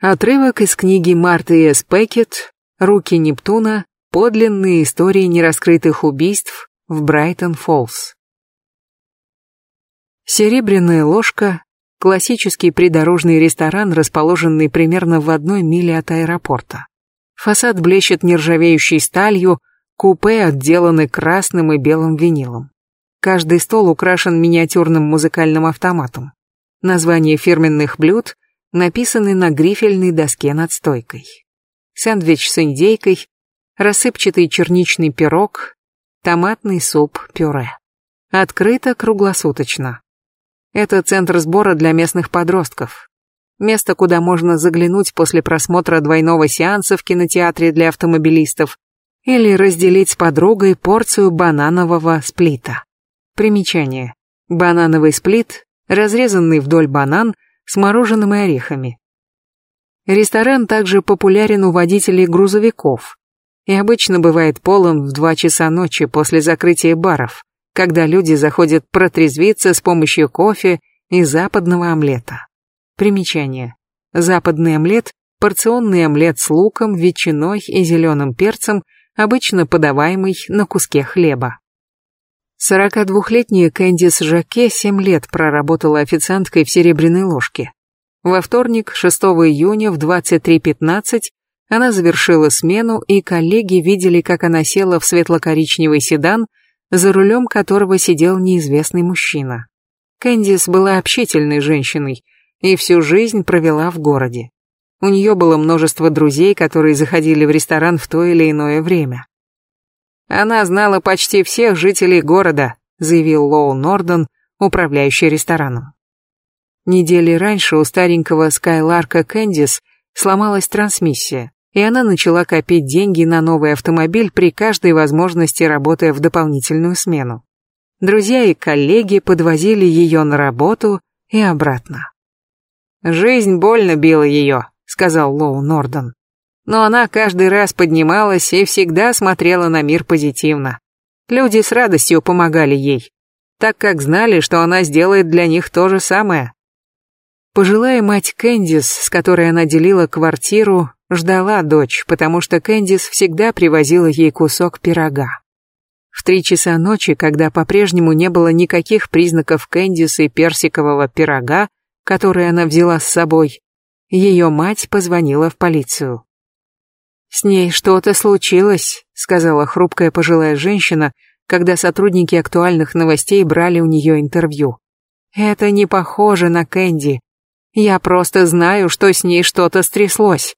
Отрывок из книги Марты С. Пекет «Руки Нептуна. Подлинные истории нераскрытых убийств в Брайтон-Фоллс». Серебряная ложка – классический придорожный ресторан, расположенный примерно в одной миле от аэропорта. Фасад блещет нержавеющей сталью, купе отделаны красным и белым винилом. Каждый стол украшен миниатюрным музыкальным автоматом. Названия фирменных блюд написаны на грифельной доске над стойкой. Сэндвич с индейкой, рассыпчатый черничный пирог, томатный суп-пюре. Открыто круглосуточно. Это центр сбора для местных подростков. Место, куда можно заглянуть после просмотра двойного сеанса в кинотеатре для автомобилистов или разделить с подругой порцию бананового сплита. Примечание. Банановый сплит, разрезанный вдоль банан, с мороженым и орехами. Ресторан также популярен у водителей грузовиков и обычно бывает полон в 2 часа ночи после закрытия баров, когда люди заходят протрезвиться с помощью кофе и западного омлета. Примечание. Западный омлет – порционный омлет с луком, ветчиной и зеленым перцем, обычно подаваемый на куске хлеба. 42-летняя Кэндис Жаке 7 лет проработала официанткой в «Серебряной ложке». Во вторник, 6 июня в 23.15 она завершила смену, и коллеги видели, как она села в светло-коричневый седан, за рулем которого сидел неизвестный мужчина. Кэндис была общительной женщиной и всю жизнь провела в городе. У нее было множество друзей, которые заходили в ресторан в то или иное время. Она знала почти всех жителей города, заявил Лоу Норден, управляющий рестораном. Недели раньше у старенького Скайларка Кэндис сломалась трансмиссия, и она начала копить деньги на новый автомобиль при каждой возможности, работая в дополнительную смену. Друзья и коллеги подвозили ее на работу и обратно. «Жизнь больно била ее», — сказал Лоу Норден но она каждый раз поднималась и всегда смотрела на мир позитивно. Люди с радостью помогали ей, так как знали, что она сделает для них то же самое. Пожилая мать Кэндис, с которой она делила квартиру, ждала дочь, потому что Кэндис всегда привозила ей кусок пирога. В три часа ночи, когда по-прежнему не было никаких признаков Кэндис и персикового пирога, который она взяла с собой, ее мать позвонила в полицию. «С ней что-то случилось», — сказала хрупкая пожилая женщина, когда сотрудники актуальных новостей брали у нее интервью. «Это не похоже на Кэнди. Я просто знаю, что с ней что-то стряслось.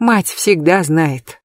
Мать всегда знает».